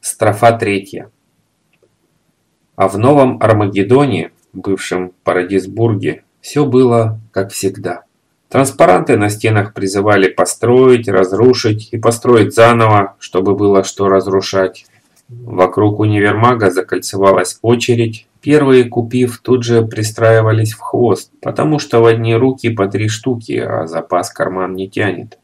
Строфа третья. А в Новом Армагеддоне, бывшем Парадисбурге, все было как всегда. Транспаранты на стенах призывали построить, разрушить и построить заново, чтобы было что разрушать. Вокруг универмага закольцевалась очередь. Первые, купив, тут же пристраивались в хвост, потому что в одни руки по три штуки, а запас карман не тянет.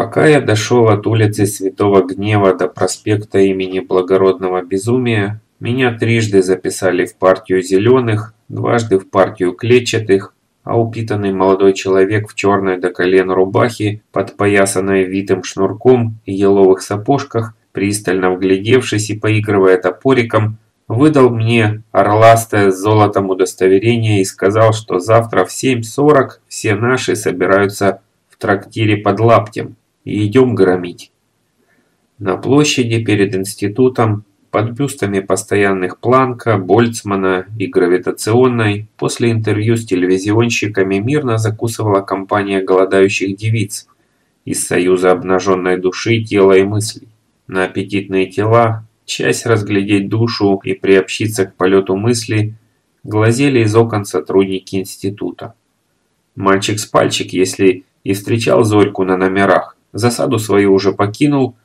Пока я дошел от улицы Святого Гнева до проспекта имени Благородного Безумия, меня трижды записали в партию зеленых, дважды в партию клетчатых, а упитанный молодой человек в черной до колен рубахе, подпоясанной витым шнурком и еловых сапожках, пристально вглядевшись и поигрывая топориком, выдал мне орластое с золотом удостоверение и сказал, что завтра в 7.40 все наши собираются в трактире под лаптем и идем громить. На площади перед институтом, под бюстами постоянных Планка, Больцмана и Гравитационной, после интервью с телевизионщиками мирно закусывала компания голодающих девиц из Союза обнаженной души, тела и мыслей. На аппетитные тела, часть разглядеть душу и приобщиться к полету мысли, глазели из окон сотрудники института. Мальчик с пальчик, если и встречал Зорьку на номерах, Засаду свою уже покинул,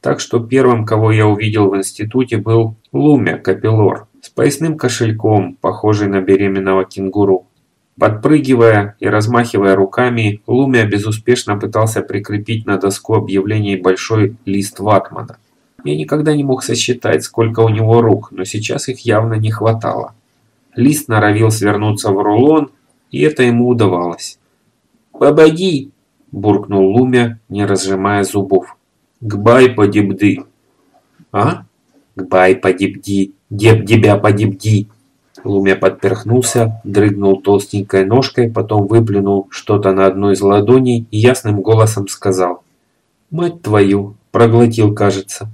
так что первым, кого я увидел в институте, был Лумя Капеллор с поясным кошельком, похожий на беременного кенгуру. Подпрыгивая и размахивая руками, Лумя безуспешно пытался прикрепить на доску объявлений большой лист ватмана. Я никогда не мог сосчитать, сколько у него рук, но сейчас их явно не хватало. Лист норовил свернуться в рулон, и это ему удавалось. «Побоги!» Буркнул Лумя, не разжимая зубов. «Гбай подибды!» «А? Гбай подибди! Деб дебя подибди!» Лумя подперхнулся, дрыгнул толстенькой ножкой, потом выплюнул что-то на одну из ладоней и ясным голосом сказал. «Мать твою!» – проглотил, кажется.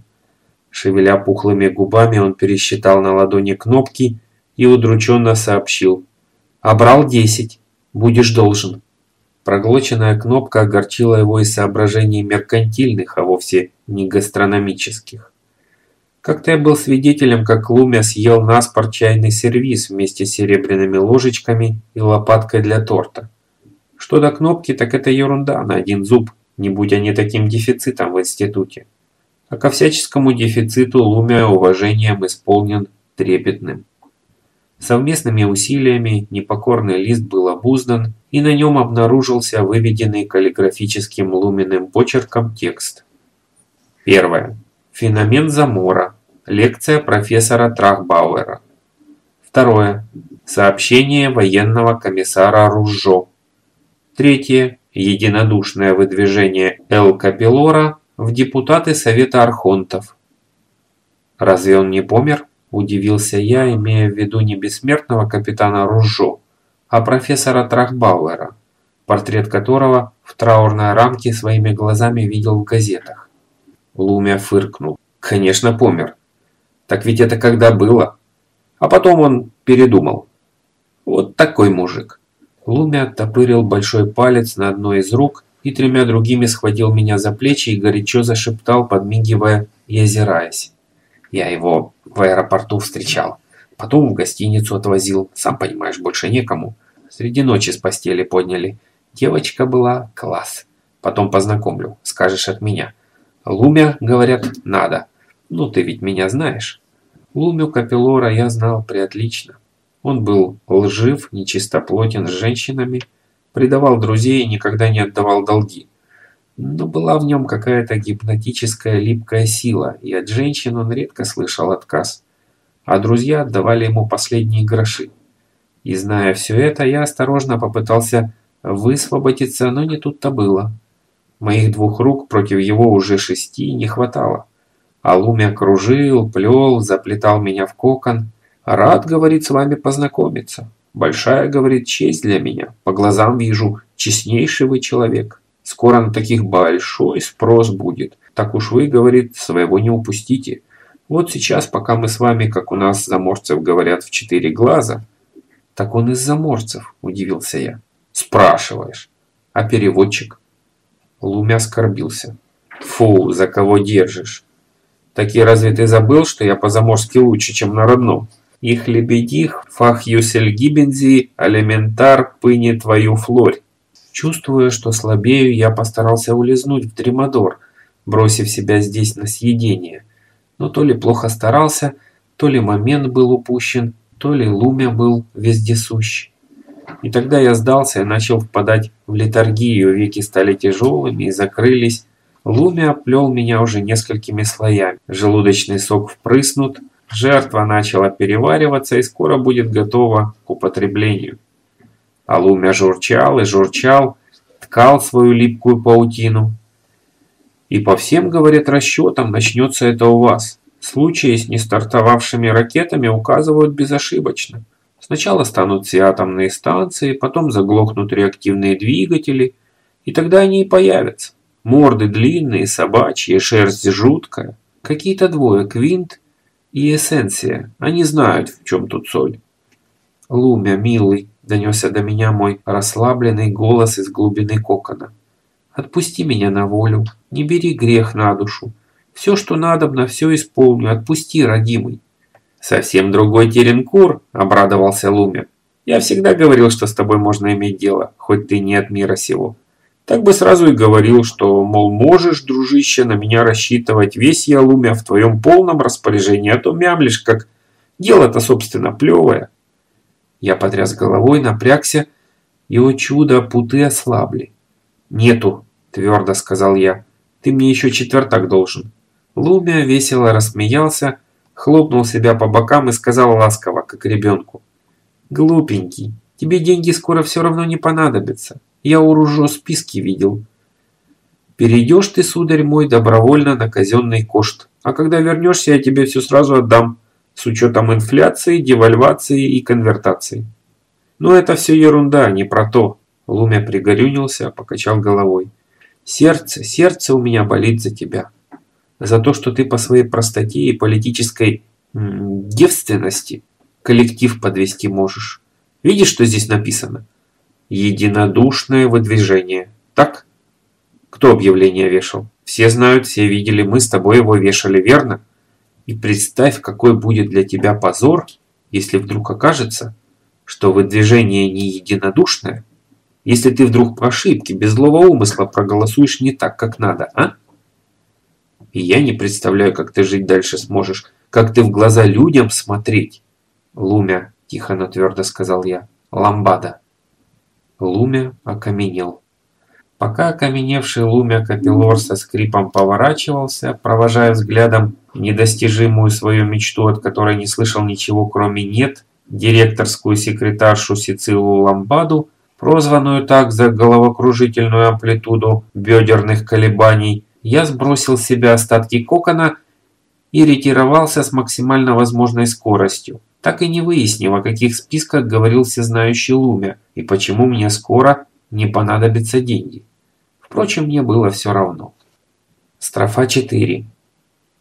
Шевеля пухлыми губами, он пересчитал на ладони кнопки и удрученно сообщил. «Обрал десять. Будешь должен». Проглоченная кнопка огорчила его из соображений меркантильных, а вовсе не гастрономических. Как-то я был свидетелем, как Лумя съел наспор чайный сервиз вместе с серебряными ложечками и лопаткой для торта. Что до кнопки, так это ерунда на один зуб, не будь они таким дефицитом в институте. А ко всяческому дефициту Лумя уважением исполнен трепетным. Совместными усилиями непокорный лист был обуздан, и на нем обнаружился выведенный каллиграфическим луменным почерком текст. Первое. Феномен Замора. Лекция профессора Трахбауэра. Второе. Сообщение военного комиссара Ружжо. Третье. Единодушное выдвижение Эл Капеллора в депутаты Совета Архонтов. Разве он не помер? Удивился я, имея в виду не бессмертного капитана Ружжо, а профессора Трахбауэра, портрет которого в траурной рамке своими глазами видел в газетах. Лумя фыркнул. Конечно, помер. Так ведь это когда было? А потом он передумал. Вот такой мужик. Лумя оттопырил большой палец на одной из рук и тремя другими схватил меня за плечи и горячо зашептал, подмигивая и озираясь. Я его в аэропорту встречал. Потом в гостиницу отвозил. Сам понимаешь, больше некому. Среди ночи с постели подняли. Девочка была класс. Потом познакомлю. Скажешь от меня. Лумя, говорят, надо. Ну, ты ведь меня знаешь. Лумю Капеллора я знал преотлично. Он был лжив, нечистоплотен с женщинами, предавал друзей и никогда не отдавал долги но была в нем какая-то гипнотическая липкая сила, и от женщин он редко слышал отказ, а друзья отдавали ему последние гроши. И зная все это, я осторожно попытался высвободиться, но не тут-то было. Моих двух рук против его уже шести не хватало. А Лумя кружил, плел, заплетал меня в кокон. «Рад, — говорит, — с вами познакомиться. Большая, — говорит, — честь для меня. По глазам вижу, честнейший вы человек». Скоро на таких большой спрос будет. Так уж вы, говорит, своего не упустите. Вот сейчас, пока мы с вами, как у нас заморцев говорят, в четыре глаза. Так он из заморцев, удивился я. Спрашиваешь. А переводчик? Лумя оскорбился. Фу, за кого держишь? Таки разве ты забыл, что я по-заморски лучше, чем на родном? Их лебедих, фах юсель гибензи, алементар, пыни твою флорь. Чувствуя, что слабею, я постарался улизнуть в Дремадор, бросив себя здесь на съедение. Но то ли плохо старался, то ли момент был упущен, то ли Лумя был вездесущ. И тогда я сдался и начал впадать в летаргию, веки стали тяжелыми и закрылись. Лумя оплел меня уже несколькими слоями. Желудочный сок впрыснут, жертва начала перевариваться и скоро будет готова к употреблению. А Лумя журчал и журчал, ткал свою липкую паутину. И по всем, говорят, расчетам начнется это у вас. Случаи с нестартовавшими ракетами указывают безошибочно. Сначала станут все атомные станции, потом заглохнут реактивные двигатели, и тогда они и появятся. Морды длинные, собачьи, шерсть жуткая. Какие-то двое, Квинт и Эссенция. Они знают, в чем тут соль. Лумя, милый, донесся до меня мой расслабленный голос из глубины кокона. Отпусти меня на волю, не бери грех на душу. Все, что надобно, все исполню. Отпусти, родимый. Совсем другой Теренкур, обрадовался Лумер. Я всегда говорил, что с тобой можно иметь дело, хоть ты не от мира сего. Так бы сразу и говорил, что, мол, можешь, дружище, на меня рассчитывать. Весь я, Лумя, в твоем полном распоряжении, а то мямлишь, как... Дело-то, собственно, плевое. Я потряс головой, напрягся, и, о чудо, путы ослабли. «Нету», – твердо сказал я. «Ты мне еще четвертак должен». Лумия весело рассмеялся, хлопнул себя по бокам и сказал ласково, как ребенку. «Глупенький, тебе деньги скоро все равно не понадобятся. Я у Ружо списки видел. Перейдешь ты, сударь мой, добровольно на казенный кошт, а когда вернешься, я тебе все сразу отдам, с учетом инфляции, девальвации и конвертации». «Но это все ерунда, не про то», – Лумя пригорюнился, покачал головой. «Сердце, сердце у меня болит за тебя» за то, что ты по своей простоте и политической девственности коллектив подвести можешь. Видишь, что здесь написано? Единодушное выдвижение. Так? Кто объявление вешал? Все знают, все видели, мы с тобой его вешали, верно? И представь, какой будет для тебя позор, если вдруг окажется, что выдвижение не единодушное, если ты вдруг по ошибке, без злого умысла проголосуешь не так, как надо, а? И я не представляю, как ты жить дальше сможешь, как ты в глаза людям смотреть. Лумя, тихо, но твердо сказал я. Ламбада. Лумя окаменел. Пока окаменевший Лумя Капеллор со скрипом поворачивался, провожая взглядом недостижимую свою мечту, от которой не слышал ничего кроме «нет», директорскую секретаршу Сицилу Ламбаду, прозванную так за головокружительную амплитуду бедерных колебаний, я сбросил с себя остатки кокона и ретировался с максимально возможной скоростью, так и не выяснив, о каких списках говорил всезнающий Лумя и почему мне скоро не понадобятся деньги. Впрочем, мне было все равно. Строфа 4.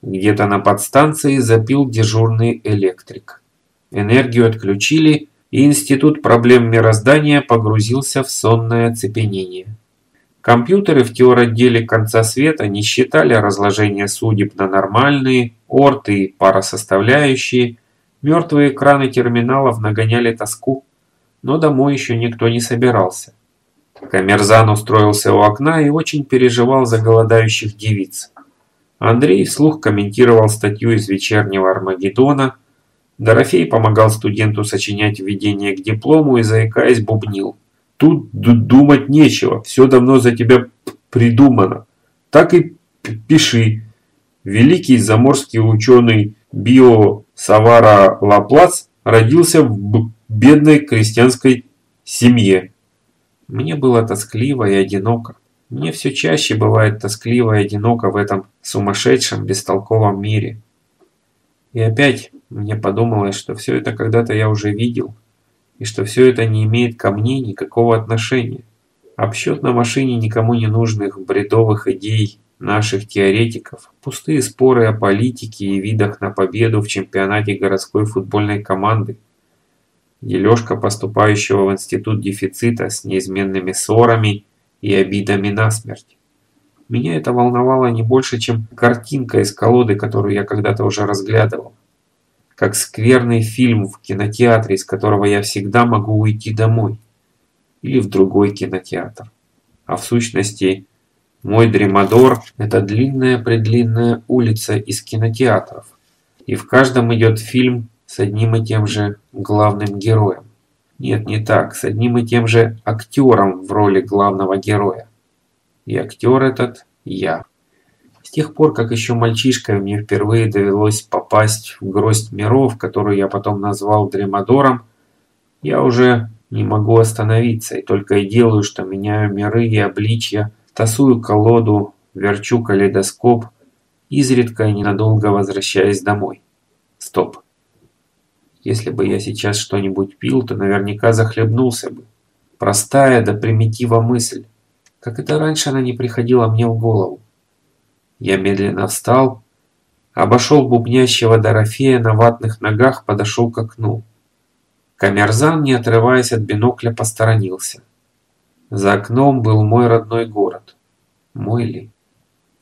Где-то на подстанции запил дежурный электрик. Энергию отключили, и Институт проблем мироздания погрузился в сонное оцепенение. Компьютеры в теоротделе конца света не считали разложение судеб на нормальные, орты и парасоставляющие, мертвые экраны терминалов нагоняли тоску, но домой еще никто не собирался. Камерзан устроился у окна и очень переживал за голодающих девиц. Андрей вслух комментировал статью из вечернего Армагеддона, Дорофей помогал студенту сочинять введение к диплому и, заикаясь, бубнил – Тут думать нечего, все давно за тебя придумано. Так и пиши. Великий заморский ученый Био Савара Лаплац родился в бедной крестьянской семье. Мне было тоскливо и одиноко. Мне все чаще бывает тоскливо и одиноко в этом сумасшедшем, бестолковом мире. И опять мне подумалось, что все это когда-то я уже видел и что все это не имеет ко мне никакого отношения. Обсчет на машине никому не нужных бредовых идей наших теоретиков, пустые споры о политике и видах на победу в чемпионате городской футбольной команды, дележка поступающего в институт дефицита с неизменными ссорами и обидами насмерть. меня это волновало не больше, чем картинка из колоды, которую я когда-то уже разглядывал. Как скверный фильм в кинотеатре, из которого я всегда могу уйти домой. Или в другой кинотеатр. А в сущности, мой Дремадор – это длинная-предлинная улица из кинотеатров. И в каждом идет фильм с одним и тем же главным героем. Нет, не так, с одним и тем же актером в роли главного героя. И актер этот – я. С тех пор, как еще мальчишкой мне впервые довелось попасть в гроздь миров, которую я потом назвал Дремадором, я уже не могу остановиться и только и делаю, что меняю миры и обличья, тасую колоду, верчу калейдоскоп, изредка и ненадолго возвращаясь домой. Стоп. Если бы я сейчас что-нибудь пил, то наверняка захлебнулся бы. Простая до примитива мысль. Как это раньше она не приходила мне в голову. Я медленно встал, обошел бубнящего Дорофея на ватных ногах, подошел к окну. Камерзан, не отрываясь от бинокля, посторонился. За окном был мой родной город. Мой ли?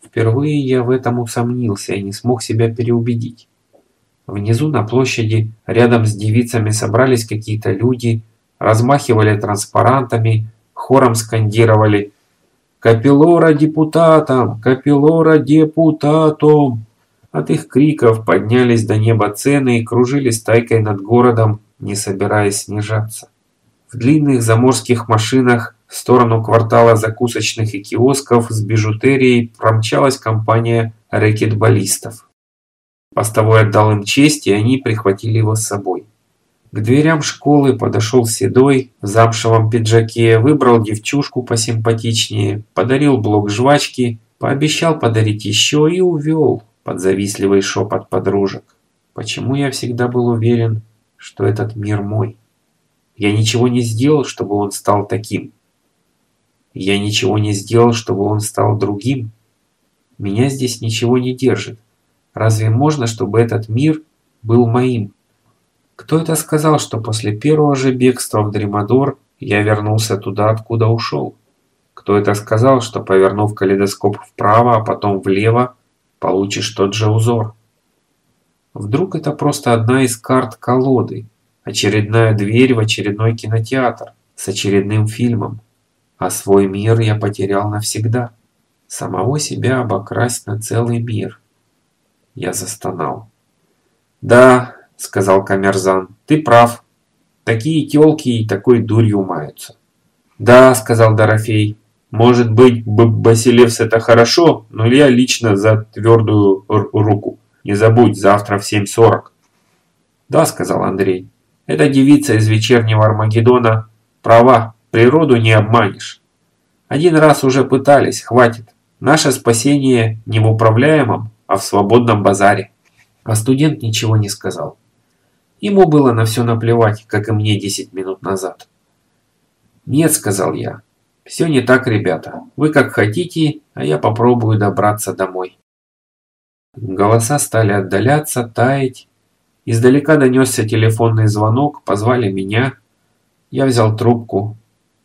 Впервые я в этом усомнился и не смог себя переубедить. Внизу на площади рядом с девицами собрались какие-то люди, размахивали транспарантами, хором скандировали «Капеллора депутатам! Капеллора депутатом!» От их криков поднялись до неба цены и кружили стайкой над городом, не собираясь снижаться. В длинных заморских машинах в сторону квартала закусочных и киосков с бижутерией промчалась компания рэкетболистов. Постовой отдал им честь, и они прихватили его с собой. К дверям школы подошел седой, в замшевом пиджаке, выбрал девчушку посимпатичнее, подарил блок жвачки, пообещал подарить еще и увел под завистливый шепот подружек. Почему я всегда был уверен, что этот мир мой? Я ничего не сделал, чтобы он стал таким. Я ничего не сделал, чтобы он стал другим. Меня здесь ничего не держит. Разве можно, чтобы этот мир был моим? Кто это сказал, что после первого же бегства в Дремадор я вернулся туда, откуда ушел? Кто это сказал, что повернув калейдоскоп вправо, а потом влево, получишь тот же узор? Вдруг это просто одна из карт колоды, очередная дверь в очередной кинотеатр с очередным фильмом, а свой мир я потерял навсегда. Самого себя обокрасть на целый мир – я застонал. «Да», — сказал Камерзан, — «ты прав. Такие тёлки и такой дурью маются». «Да», — сказал Дорофей, — «может быть, Басилевс это хорошо, но я лично за твердую руку. Не забудь, завтра в 7.40». «Да», — сказал Андрей, — «эта девица из вечернего Армагеддона права, природу не обманешь. Один раз уже пытались, хватит. Наше спасение не в управляемом, а в свободном базаре. А студент ничего не сказал. Ему было на все наплевать, как и мне 10 минут назад. «Нет», — сказал я. «Все не так, ребята. Вы как хотите, а я попробую добраться домой». Голоса стали отдаляться, таять. Издалека донесся телефонный звонок, позвали меня. Я взял трубку.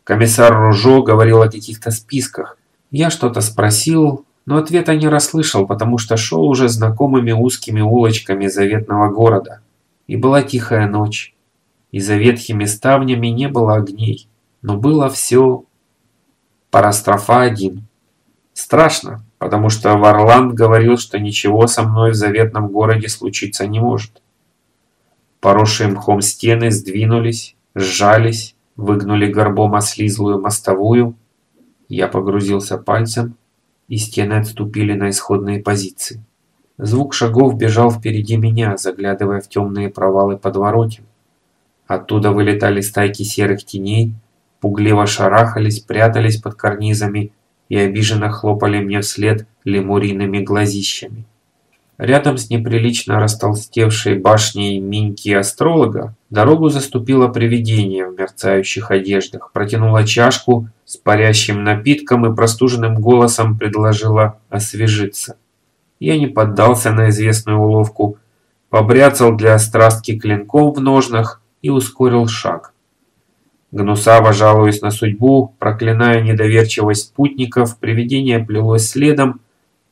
Комиссар Ружо говорил о каких-то списках. Я что-то спросил, но ответа не расслышал, потому что шел уже знакомыми узкими улочками заветного города. И была тихая ночь. И за ветхими ставнями не было огней. Но было все... Парастрофа один. Страшно, потому что Варланд говорил, что ничего со мной в заветном городе случиться не может. Поросшие мхом стены сдвинулись, сжались, выгнули горбом ослизлую мостовую. Я погрузился пальцем и стены отступили на исходные позиции. Звук шагов бежал впереди меня, заглядывая в темные провалы подворотен. Оттуда вылетали стайки серых теней, пугливо шарахались, прятались под карнизами и обиженно хлопали мне вслед лемуриными глазищами. Рядом с неприлично растолстевшей башней Миньки-астролога дорогу заступило привидение в мерцающих одеждах, протянула чашку с парящим напитком и простуженным голосом предложила освежиться. Я не поддался на известную уловку, побряцал для острастки клинком в ножнах и ускорил шаг. Гнусаво жалуясь на судьбу, проклиная недоверчивость спутников, привидение плелось следом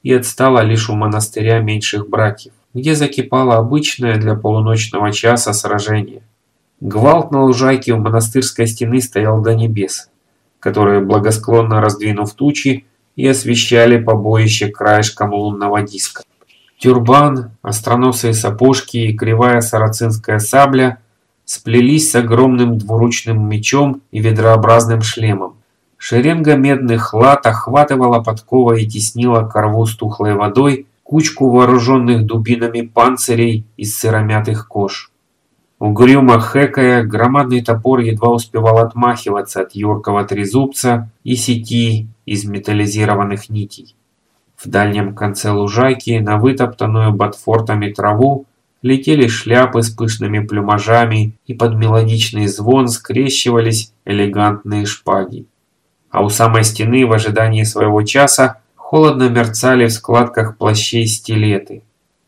и отстало лишь у монастыря меньших братьев, где закипало обычное для полуночного часа сражение. Гвалт на лужайке у монастырской стены стоял до небес, которые, благосклонно раздвинув тучи, и освещали побоище краешком лунного диска. Тюрбан, остроносые сапожки и кривая сарацинская сабля сплелись с огромным двуручным мечом и ведрообразным шлемом. Шеренга медных лат охватывала подкова и теснила корву с тухлой водой кучку вооруженных дубинами панцирей из сыромятых кож. Угрюмо хэкая, громадный топор едва успевал отмахиваться от юркого трезубца и сети из металлизированных нитей. В дальнем конце лужайки на вытоптанную ботфортами траву летели шляпы с пышными плюмажами, и под мелодичный звон скрещивались элегантные шпаги. А у самой стены в ожидании своего часа холодно мерцали в складках плащей стилеты.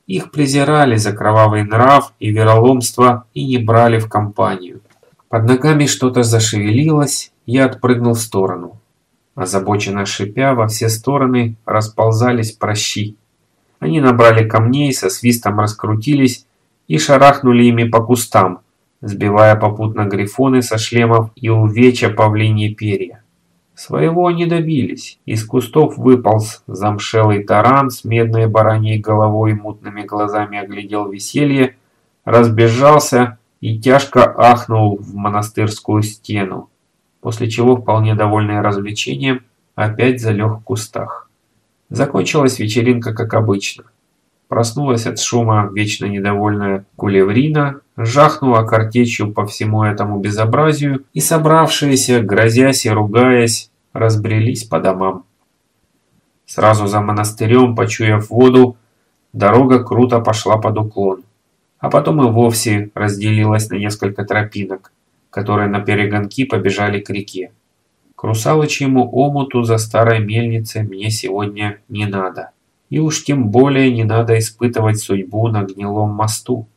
Их презирали за кровавый нрав и вероломство и не брали в компанию. Под ногами что-то зашевелилось, я отпрыгнул в сторону. Озабоченно шипя, во все стороны расползались прощи. Они набрали камней, со свистом раскрутились и шарахнули ими по кустам, сбивая попутно грифоны со шлемов и увеча павлиньи перья. Своего они добились. Из кустов выполз замшелый таран с медной бараньей головой и мутными глазами оглядел веселье, разбежался и тяжко ахнул в монастырскую стену после чего, вполне довольный развлечением, опять залег в кустах. Закончилась вечеринка, как обычно. Проснулась от шума вечно недовольная кулеврина, жахнула картечью по всему этому безобразию, и собравшиеся, грозясь и ругаясь, разбрелись по домам. Сразу за монастырем, почуяв воду, дорога круто пошла под уклон, а потом и вовсе разделилась на несколько тропинок которые на перегонки побежали к реке. К русалочьему омуту за старой мельницей мне сегодня не надо. И уж тем более не надо испытывать судьбу на гнилом мосту.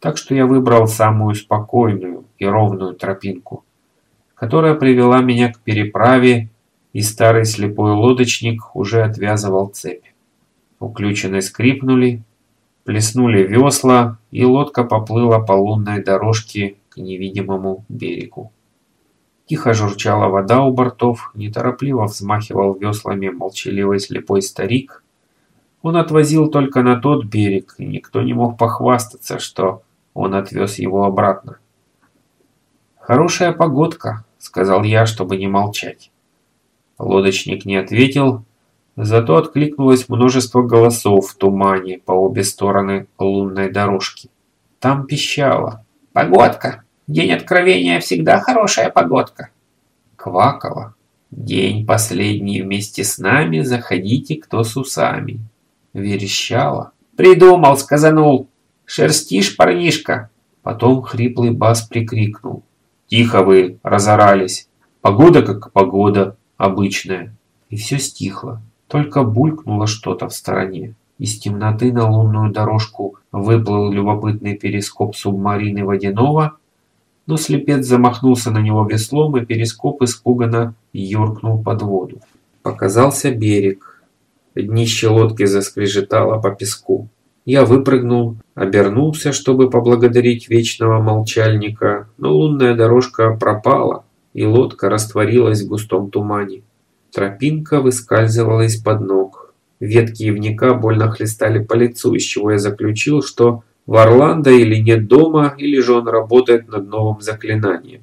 Так что я выбрал самую спокойную и ровную тропинку, которая привела меня к переправе, и старый слепой лодочник уже отвязывал цепь. Уключены скрипнули, плеснули весла, и лодка поплыла по лунной дорожке к невидимому берегу. Тихо журчала вода у бортов, неторопливо взмахивал веслами молчаливый слепой старик. Он отвозил только на тот берег, и никто не мог похвастаться, что он отвез его обратно. «Хорошая погодка», — сказал я, чтобы не молчать. Лодочник не ответил, зато откликнулось множество голосов в тумане по обе стороны лунной дорожки. Там пищало. «Погодка!» День откровения всегда хорошая погодка. Квакала. День последний вместе с нами, заходите кто с усами. Верещала. Придумал, сказанул. Шерстишь, парнишка. Потом хриплый бас прикрикнул. Тихо вы, разорались. Погода как погода, обычная. И все стихло. Только булькнуло что-то в стороне. Из темноты на лунную дорожку выплыл любопытный перископ субмарины Водянова но слепец замахнулся на него веслом, и перископ испуганно юркнул под воду. Показался берег. Днище лодки заскрежетало по песку. Я выпрыгнул, обернулся, чтобы поблагодарить вечного молчальника, но лунная дорожка пропала, и лодка растворилась в густом тумане. Тропинка выскальзывала из-под ног. Ветки ивника больно хлестали по лицу, из чего я заключил, что Варланда или нет дома, или же он работает над новым заклинанием.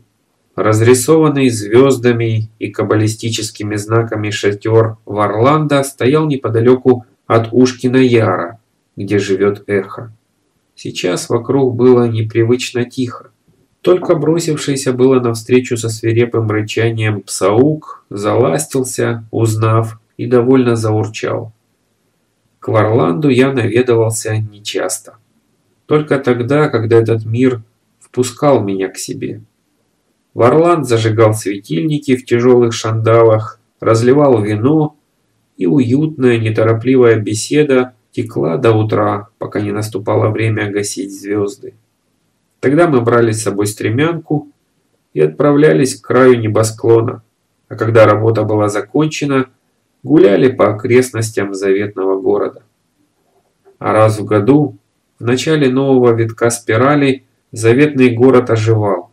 Разрисованный звездами и каббалистическими знаками шатер Варланда стоял неподалеку от Ушкина Яра, где живет эхо. Сейчас вокруг было непривычно тихо. Только бросившийся было навстречу со свирепым рычанием псаук заластился, узнав, и довольно заурчал. К Варланду я наведывался нечасто. Только тогда, когда этот мир впускал меня к себе. Варланд зажигал светильники в тяжелых шандалах, разливал вино, и уютная, неторопливая беседа текла до утра, пока не наступало время гасить звезды. Тогда мы брали с собой стремянку и отправлялись к краю небосклона, а когда работа была закончена, гуляли по окрестностям заветного города. А раз в году, в начале нового витка спирали, заветный город оживал.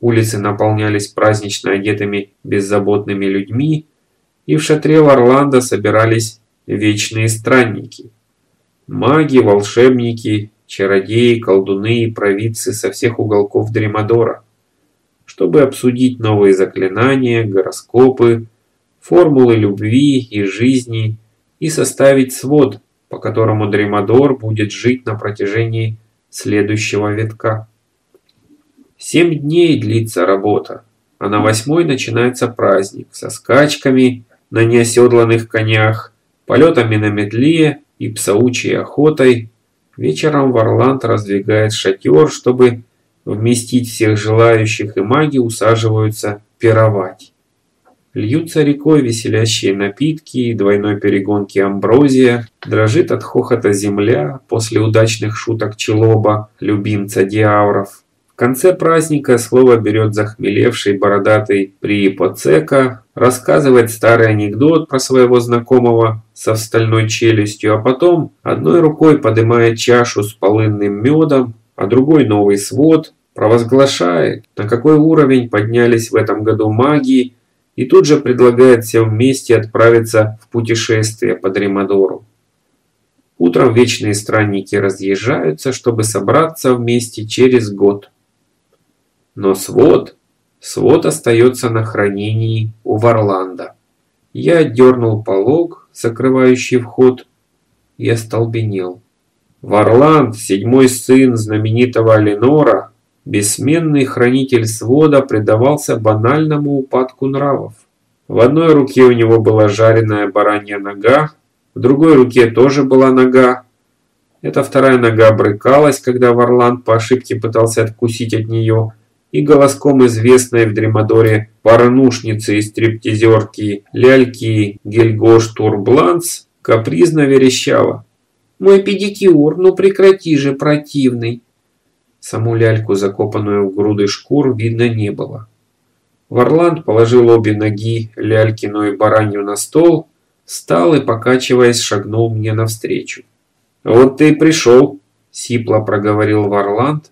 Улицы наполнялись празднично одетыми беззаботными людьми, и в шатре Варланда собирались вечные странники. Маги, волшебники, чародеи, колдуны и провидцы со всех уголков Дремадора, чтобы обсудить новые заклинания, гороскопы, формулы любви и жизни и составить свод, по которому Дремадор будет жить на протяжении следующего витка. Семь дней длится работа, а на восьмой начинается праздник со скачками на неоседланных конях, полетами на медле и псаучей охотой. Вечером Варланд раздвигает шатер, чтобы вместить всех желающих, и маги усаживаются пировать. Льются рекой веселящие напитки двойной перегонки амброзия, дрожит от хохота земля после удачных шуток Челоба, любимца диавров. Конце праздника слово берет захмелевший бородатый приипоцека, рассказывает старый анекдот про своего знакомого со стальной челюстью, а потом одной рукой поднимает чашу с полынным медом, а другой новый свод, провозглашает, на какой уровень поднялись в этом году магии, и тут же предлагает всем вместе отправиться в путешествие по Дремадору. Утром вечные странники разъезжаются, чтобы собраться вместе через год. Но свод, свод остается на хранении у Варланда. Я отдернул полог, закрывающий вход, и остолбенел. Варланд, седьмой сын знаменитого Ленора, бессменный хранитель свода, предавался банальному упадку нравов. В одной руке у него была жареная баранья нога, в другой руке тоже была нога. Эта вторая нога брыкалась, когда Варланд по ошибке пытался откусить от нее, и голоском известной в Дремадоре порнушницы и стриптизерки ляльки Гельгош Турбланс капризно верещала. Мой педикюр, ну прекрати же, противный. Саму ляльку, закопанную в груды шкур, видно не было. Варланд положил обе ноги, лялькину и баранью на стол, встал и, покачиваясь, шагнул мне навстречу. «Вот ты и пришел», — сипло проговорил Варланд.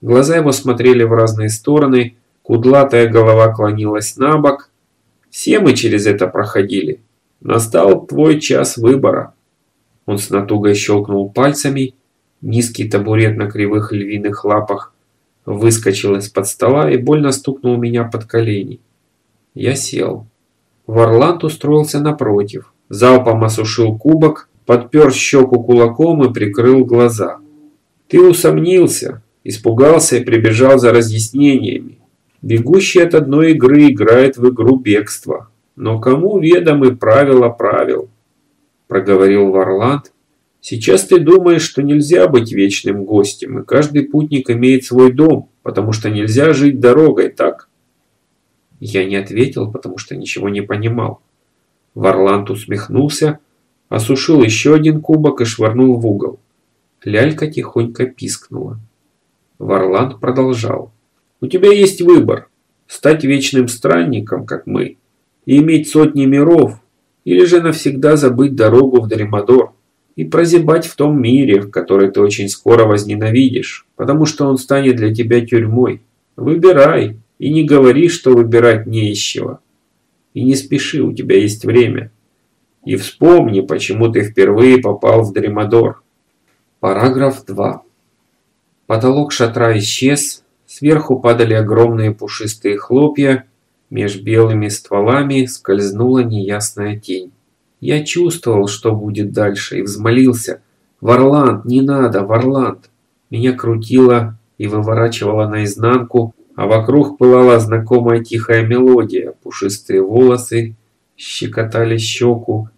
Глаза его смотрели в разные стороны, кудлатая голова клонилась на бок. «Все мы через это проходили. Настал твой час выбора». Он с натугой щелкнул пальцами. Низкий табурет на кривых львиных лапах выскочил из-под стола и больно стукнул меня под колени. Я сел. Варланд устроился напротив. Залпом осушил кубок, подпер щеку кулаком и прикрыл глаза. «Ты усомнился, испугался и прибежал за разъяснениями. Бегущий от одной игры играет в игру бегства. Но кому ведомы правила правил?» проговорил Варланд. Сейчас ты думаешь, что нельзя быть вечным гостем, и каждый путник имеет свой дом, потому что нельзя жить дорогой, так? Я не ответил, потому что ничего не понимал. Варланд усмехнулся, осушил еще один кубок и швырнул в угол. Лялька тихонько пискнула. Варланд продолжал. «У тебя есть выбор. Стать вечным странником, как мы, и иметь сотни миров, или же навсегда забыть дорогу в Дремадор и прозябать в том мире, который ты очень скоро возненавидишь, потому что он станет для тебя тюрьмой. Выбирай, и не говори, что выбирать не из чего. И не спеши, у тебя есть время. И вспомни, почему ты впервые попал в Дремадор. Параграф 2. Потолок шатра исчез, сверху падали огромные пушистые хлопья, Меж белыми стволами скользнула неясная тень. Я чувствовал, что будет дальше, и взмолился. «Варланд, не надо, Варланд!» Меня крутило и выворачивало наизнанку, а вокруг пылала знакомая тихая мелодия. Пушистые волосы щекотали щеку,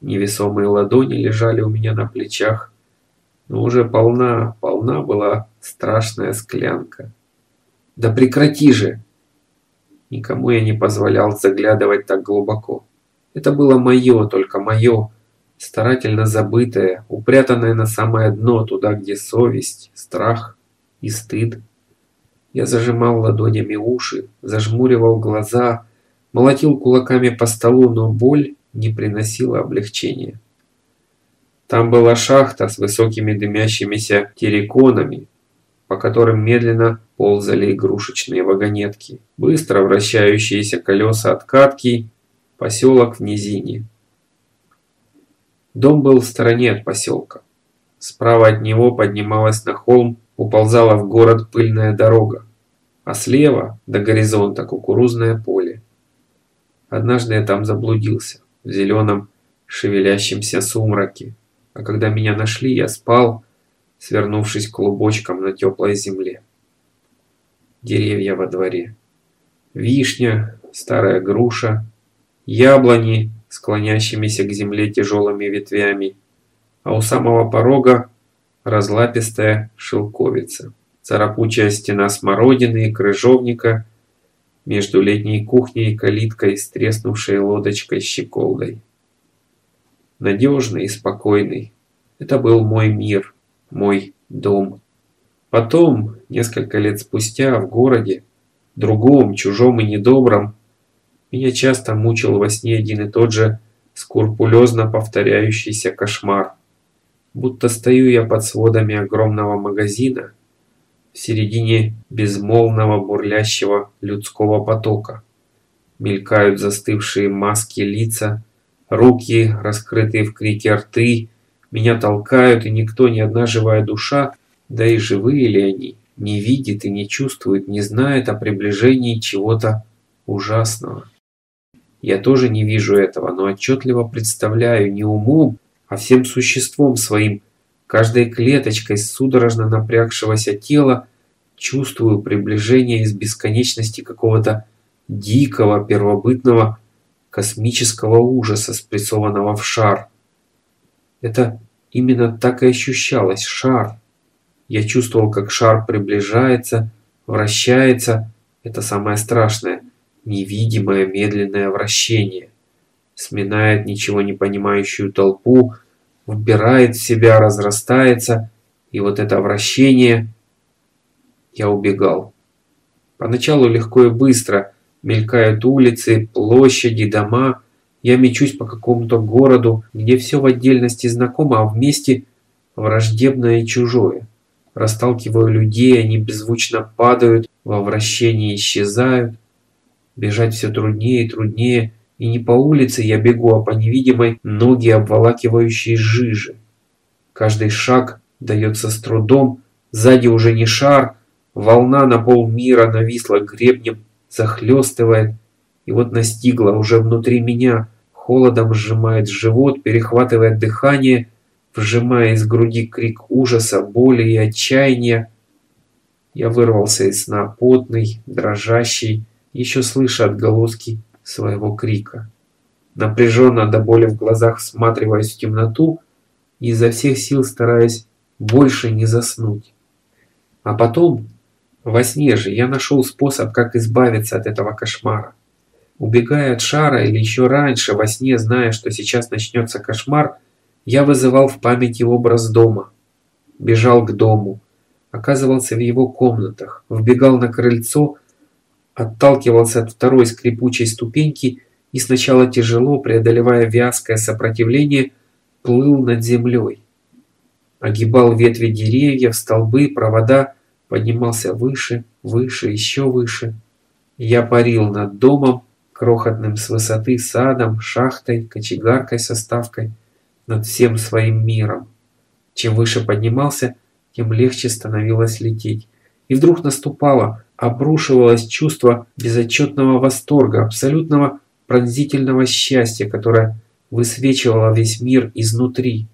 невесомые ладони лежали у меня на плечах. Но уже полна, полна была страшная склянка. «Да прекрати же!» Никому я не позволял заглядывать так глубоко. Это было мое, только мое, старательно забытое, упрятанное на самое дно, туда, где совесть, страх и стыд. Я зажимал ладонями уши, зажмуривал глаза, молотил кулаками по столу, но боль не приносила облегчения. Там была шахта с высокими дымящимися терриконами, по которым медленно ползали игрушечные вагонетки, быстро вращающиеся колеса откатки, поселок в низине. Дом был в стороне от поселка. Справа от него поднималась на холм, уползала в город пыльная дорога, а слева до горизонта кукурузное поле. Однажды я там заблудился, в зеленом шевелящемся сумраке, а когда меня нашли, я спал, свернувшись клубочком на теплой земле. Деревья во дворе. Вишня, старая груша, яблони, склонящимися к земле тяжелыми ветвями, а у самого порога разлапистая шелковица, царапучая стена смородины и крыжовника между летней кухней и калиткой с треснувшей лодочкой-щеколдой. Надежный и спокойный. Это был мой мир, мой дом. Потом, несколько лет спустя, в городе, другом, чужом и недобром, меня часто мучил во сне один и тот же скрупулезно повторяющийся кошмар. Будто стою я под сводами огромного магазина в середине безмолвного бурлящего людского потока. Мелькают застывшие маски лица, руки, раскрытые в крике рты, меня толкают, и никто, ни одна живая душа, да и живые ли они, не видит и не чувствует, не знает о приближении чего-то ужасного. Я тоже не вижу этого, но отчетливо представляю не умом, а всем существом своим, каждой клеточкой судорожно напрягшегося тела, чувствую приближение из бесконечности какого-то дикого, первобытного, космического ужаса, спрессованного в шар. Это именно так и ощущалось, шар. Я чувствовал, как шар приближается, вращается. Это самое страшное невидимое медленное вращение. Сминает ничего не понимающую толпу, вбирает в себя, разрастается, и вот это вращение... Я убегал. Поначалу легко и быстро мелькают улицы, площади, дома. Я мечусь по какому-то городу, где все в отдельности знакомо, а вместе враждебное и чужое. Расталкиваю людей, они беззвучно падают, во вращении исчезают. Бежать все труднее и труднее, и не по улице я бегу, а по невидимой ноги обволакивающей жижи. Каждый шаг дается с трудом, сзади уже не шар, волна на полмира нависла гребнем, захлестывает, и вот настигла уже внутри меня, холодом сжимает живот, перехватывает дыхание, вжимая из груди крик ужаса, боли и отчаяния. Я вырвался из сна потный, дрожащий, еще слыша отголоски своего крика. Напряженно до боли в глазах всматриваясь в темноту и изо всех сил стараясь больше не заснуть. А потом, во сне же, я нашел способ, как избавиться от этого кошмара. Убегая от шара или еще раньше, во сне, зная, что сейчас начнется кошмар, я вызывал в памяти образ дома. Бежал к дому, оказывался в его комнатах, вбегал на крыльцо отталкивался от второй скрипучей ступеньки и сначала тяжело, преодолевая вязкое сопротивление, плыл над землей. Огибал ветви деревьев, столбы, провода, поднимался выше, выше, еще выше. Я парил над домом, крохотным с высоты садом, шахтой, кочегаркой со ставкой, над всем своим миром. Чем выше поднимался, тем легче становилось лететь. И вдруг наступало, обрушивалось чувство безотчетного восторга, абсолютного пронзительного счастья, которое высвечивало весь мир изнутри,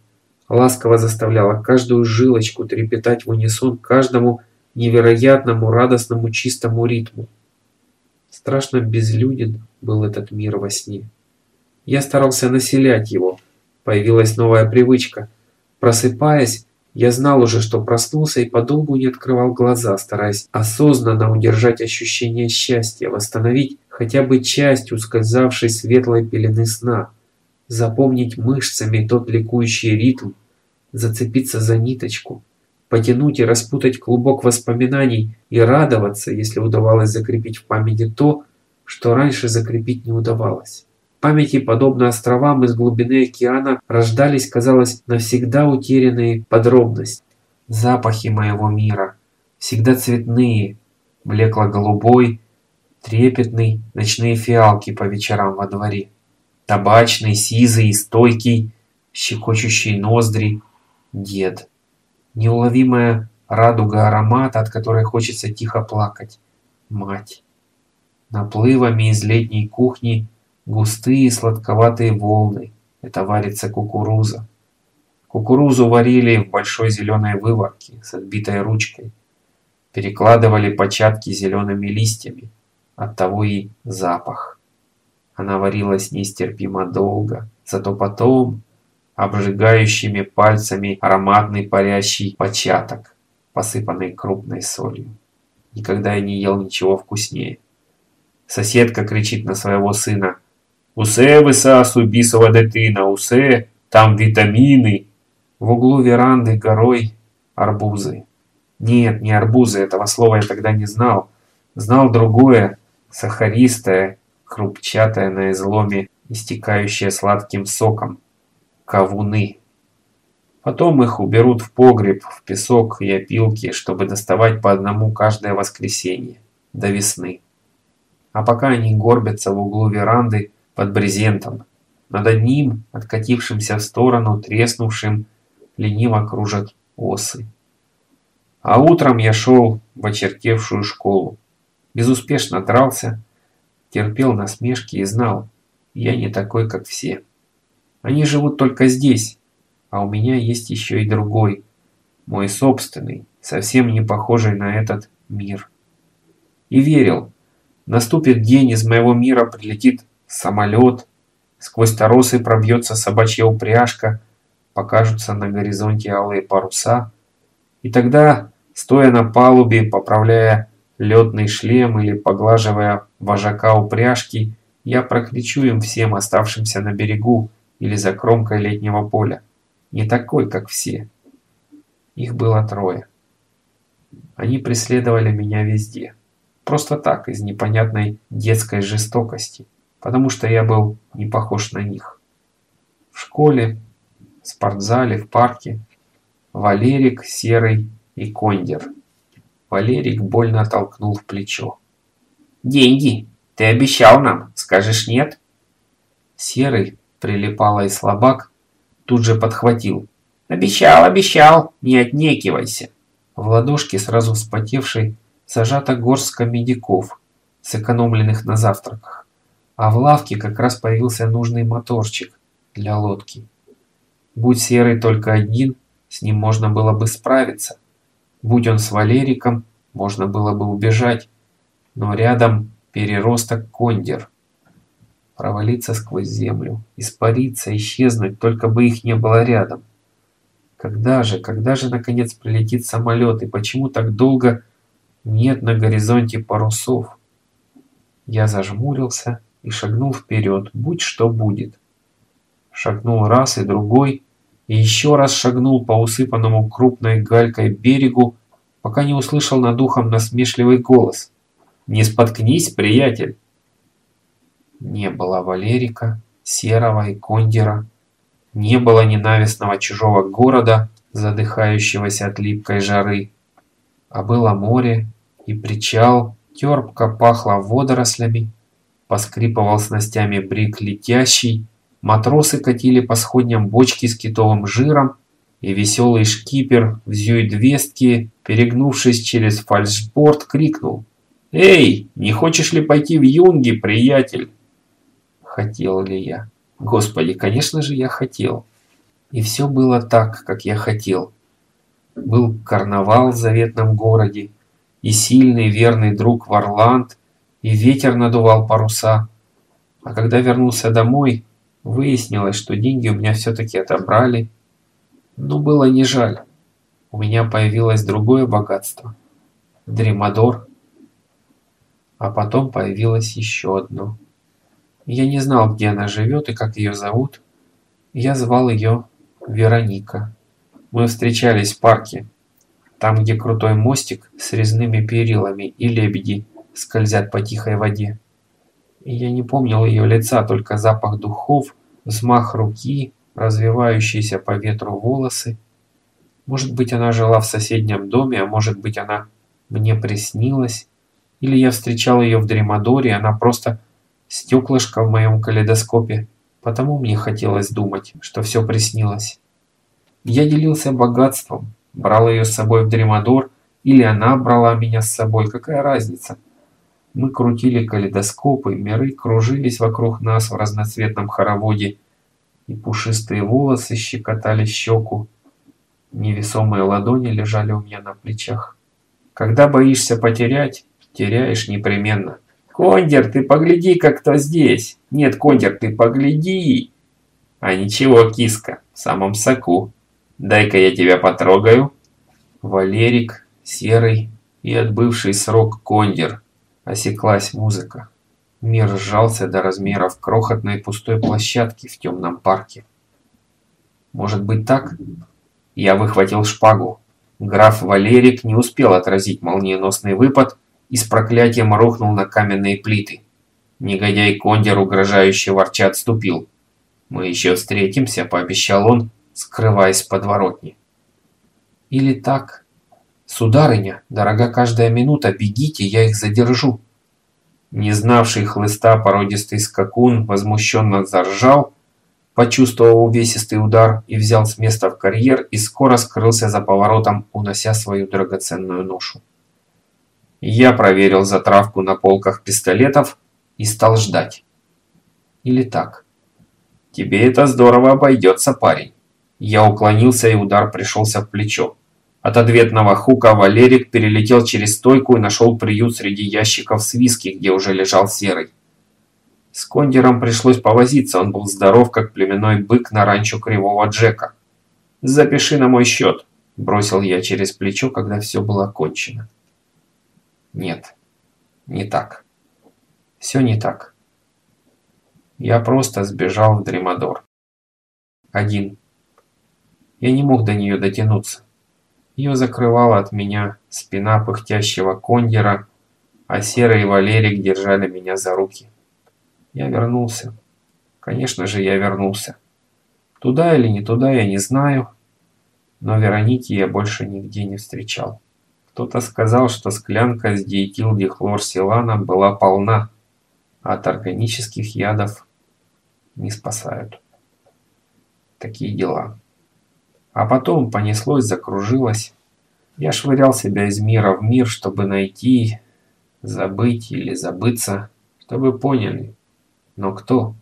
ласково заставляло каждую жилочку трепетать в унисон каждому невероятному радостному чистому ритму. Страшно безлюден был этот мир во сне. Я старался населять его. Появилась новая привычка. Просыпаясь, я знал уже, что проснулся и подолгу не открывал глаза, стараясь осознанно удержать ощущение счастья, восстановить хотя бы часть ускользавшей светлой пелены сна, запомнить мышцами тот ликующий ритм, зацепиться за ниточку, потянуть и распутать клубок воспоминаний и радоваться, если удавалось закрепить в памяти то, что раньше закрепить не удавалось. Памяти, подобно островам из глубины океана, рождались, казалось, навсегда утерянные подробности. Запахи моего мира, всегда цветные, блекло-голубой, трепетный, ночные фиалки по вечерам во дворе, табачный, сизый стойкий, щекочущий ноздри, дед. Неуловимая радуга аромата, от которой хочется тихо плакать, мать. Наплывами из летней кухни густые сладковатые волны. Это варится кукуруза. Кукурузу варили в большой зеленой выварке с отбитой ручкой. Перекладывали початки зелеными листьями. Оттого и запах. Она варилась нестерпимо долго, зато потом обжигающими пальцами ароматный парящий початок, посыпанный крупной солью. Никогда я не ел ничего вкуснее. Соседка кричит на своего сына. «Усе висасу бісова дитина, усе, там витамины!» В углу веранды горой арбузы. Нет, не арбузы, этого слова я тогда не знал. Знал другое, сахаристое, хрупчатое на изломе, истекающее сладким соком. Кавуны. Потом их уберут в погреб, в песок и опилки, чтобы доставать по одному каждое воскресенье, до весны. А пока они горбятся в углу веранды под брезентом, над одним, откатившимся в сторону, треснувшим, лениво кружат осы. А утром я шел в очертевшую школу. Безуспешно дрался, терпел насмешки и знал, я не такой, как все. Они живут только здесь, а у меня есть еще и другой, мой собственный, совсем не похожий на этот мир. И верил, Наступит день, из моего мира прилетит самолет, сквозь торосы пробьется собачья упряжка, покажутся на горизонте алые паруса. И тогда, стоя на палубе, поправляя летный шлем или поглаживая вожака упряжки, я прокричу им всем оставшимся на берегу или за кромкой летнего поля. Не такой, как все. Их было трое. Они преследовали меня везде. Просто так, из непонятной детской жестокости, потому что я был не похож на них. В школе, в спортзале, в парке. Валерик, Серый и Кондер. Валерик больно толкнул в плечо. «Деньги! Ты обещал нам, скажешь нет?» Серый, прилипалый слабак, тут же подхватил. «Обещал, обещал, не отнекивайся!» В ладошке, сразу вспотевшей, зажата горстка медиков, сэкономленных на завтраках. А в лавке как раз появился нужный моторчик для лодки. Будь Серый только один, с ним можно было бы справиться. Будь он с Валериком, можно было бы убежать. Но рядом переросток кондер. Провалиться сквозь землю, испариться, исчезнуть, только бы их не было рядом. Когда же, когда же наконец прилетит самолет и почему так долго нет на горизонте парусов. Я зажмурился и шагнул вперед, будь что будет. Шагнул раз и другой, и еще раз шагнул по усыпанному крупной галькой берегу, пока не услышал над ухом насмешливый голос. «Не споткнись, приятель!» Не было Валерика, Серого и Кондера. Не было ненавистного чужого города, задыхающегося от липкой жары. А было море и причал, терпко пахло водорослями, поскрипывал снастями брик летящий, матросы катили по сходням бочки с китовым жиром, и веселый шкипер в зюйдвестке, перегнувшись через фальшборд, крикнул «Эй, не хочешь ли пойти в юнги, приятель?» Хотел ли я? Господи, конечно же я хотел. И все было так, как я хотел. Был карнавал в заветном городе, и сильный верный друг Варланд, и ветер надувал паруса. А когда вернулся домой, выяснилось, что деньги у меня все-таки отобрали. Но было не жаль. У меня появилось другое богатство. Дремадор. А потом появилось еще одно. Я не знал, где она живет и как ее зовут. Я звал ее Вероника. Мы встречались в парке. Там, где крутой мостик с резными перилами и лебеди скользят по тихой воде. Я не помнил ее лица, только запах духов, взмах руки, развивающиеся по ветру волосы. Может быть, она жила в соседнем доме, а может быть, она мне приснилась. Или я встречал ее в Дремадоре, она просто стеклышко в моем калейдоскопе. Потому мне хотелось думать, что все приснилось. Я делился богатством, брал ее с собой в Дремадор, или она брала меня с собой, какая разница? Мы крутили калейдоскопы, миры кружились вокруг нас в разноцветном хороводе, и пушистые волосы щекотали щеку. Невесомые ладони лежали у меня на плечах. Когда боишься потерять, теряешь непременно. «Кондер, ты погляди, как кто здесь!» «Нет, Кондер, ты погляди!» «А ничего, киска, в самом соку. Дай-ка я тебя потрогаю». Валерик, Серый и отбывший срок Кондер. Осеклась музыка. Мир сжался до размеров крохотной пустой площадки в темном парке. Может быть так? Я выхватил шпагу. Граф Валерик не успел отразить молниеносный выпад и с проклятием рухнул на каменные плиты. Негодяй Кондер, угрожающе ворча, отступил. «Мы еще встретимся», — пообещал он, скрываясь в подворотне. «Или так. Сударыня, дорога каждая минута, бегите, я их задержу». Не знавший хлыста породистый скакун возмущенно заржал, почувствовал увесистый удар и взял с места в карьер и скоро скрылся за поворотом, унося свою драгоценную ношу. Я проверил затравку на полках пистолетов и стал ждать. Или так. Тебе это здорово обойдется, парень. Я уклонился, и удар пришелся в плечо. От ответного хука Валерик перелетел через стойку и нашел приют среди ящиков с виски, где уже лежал серый. С кондером пришлось повозиться, он был здоров, как племенной бык на ранчо Кривого Джека. «Запиши на мой счет», – бросил я через плечо, когда все было кончено. Нет, не так. Все не так. Я просто сбежал в Дремадор. Один. Я не мог до нее дотянуться. Ее закрывала от меня спина пыхтящего кондера, а Серый и Валерик держали меня за руки. Я вернулся. Конечно же, я вернулся. Туда или не туда, я не знаю, но Вероники я больше нигде не встречал. Кто-то сказал, что склянка с диэтилдихлорсиланом была полна, а от органических ядов не спасают. Такие дела. А потом понеслось, закружилось. Я швырял себя из мира в мир, чтобы найти, забыть или забыться, чтобы поняли. Но кто?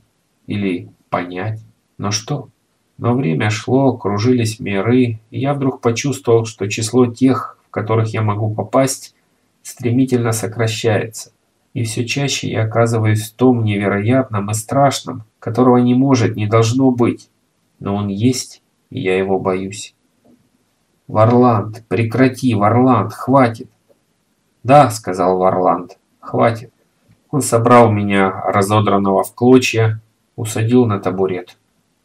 Или понять? Но что? Но время шло, кружились миры, и я вдруг почувствовал, что число тех, которых я могу попасть, стремительно сокращается. И все чаще я оказываюсь в том невероятном и страшном, которого не может, не должно быть. Но он есть, и я его боюсь. «Варланд, прекрати, Варланд, хватит!» «Да», — сказал Варланд, — «хватит». Он собрал меня, разодранного в клочья, усадил на табурет.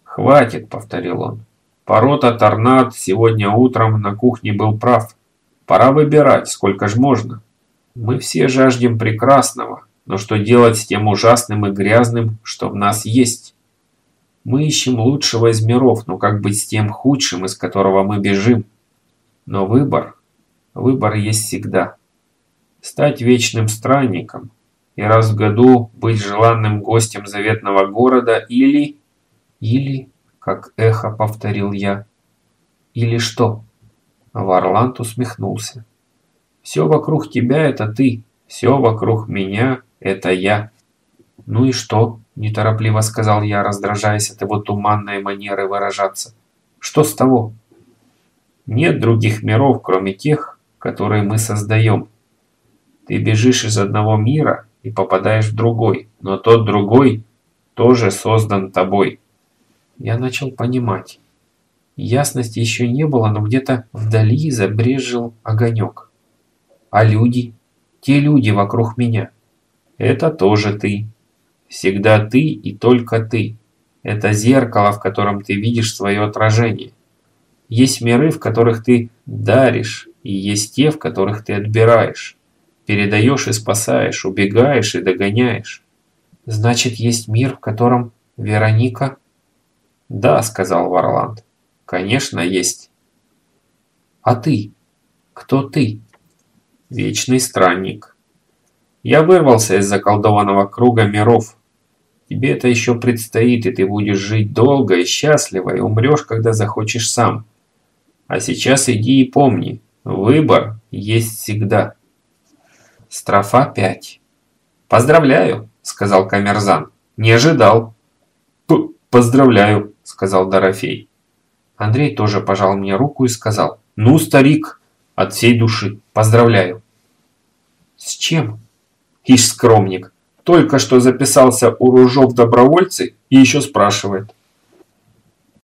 «Хватит», — повторил он. Порота Торнад сегодня утром на кухне был прав. Пора выбирать, сколько ж можно. Мы все жаждем прекрасного, но что делать с тем ужасным и грязным, что в нас есть? Мы ищем лучшего из миров, но как быть с тем худшим, из которого мы бежим? Но выбор, выбор есть всегда. Стать вечным странником и раз в году быть желанным гостем заветного города или... Или, как эхо повторил я, или что? Варланд усмехнулся. «Все вокруг тебя – это ты, все вокруг меня – это я». «Ну и что?» – неторопливо сказал я, раздражаясь от его туманной манеры выражаться. «Что с того?» «Нет других миров, кроме тех, которые мы создаем. Ты бежишь из одного мира и попадаешь в другой, но тот другой тоже создан тобой». Я начал понимать. Ясности еще не было, но где-то вдали забрежил огонек. А люди? Те люди вокруг меня. Это тоже ты. Всегда ты и только ты. Это зеркало, в котором ты видишь свое отражение. Есть миры, в которых ты даришь и есть те, в которых ты отбираешь. Передаешь и спасаешь, убегаешь и догоняешь. Значит, есть мир, в котором Вероника? Да, сказал Варланд. Конечно, есть. А ты? Кто ты? Вечный странник. Я вырвался из заколдованного круга миров. Тебе это еще предстоит, и ты будешь жить долго и счастливо, и умрешь, когда захочешь сам. А сейчас иди и помни, выбор есть всегда. Строфа 5. «Поздравляю», — сказал Камерзан. «Не ожидал». П «Поздравляю», — сказал Дорофей. Андрей тоже пожал мне руку и сказал. «Ну, старик, от всей души, поздравляю». «С чем?» Ишь, скромник. Только что записался у Ружов добровольцы и еще спрашивает.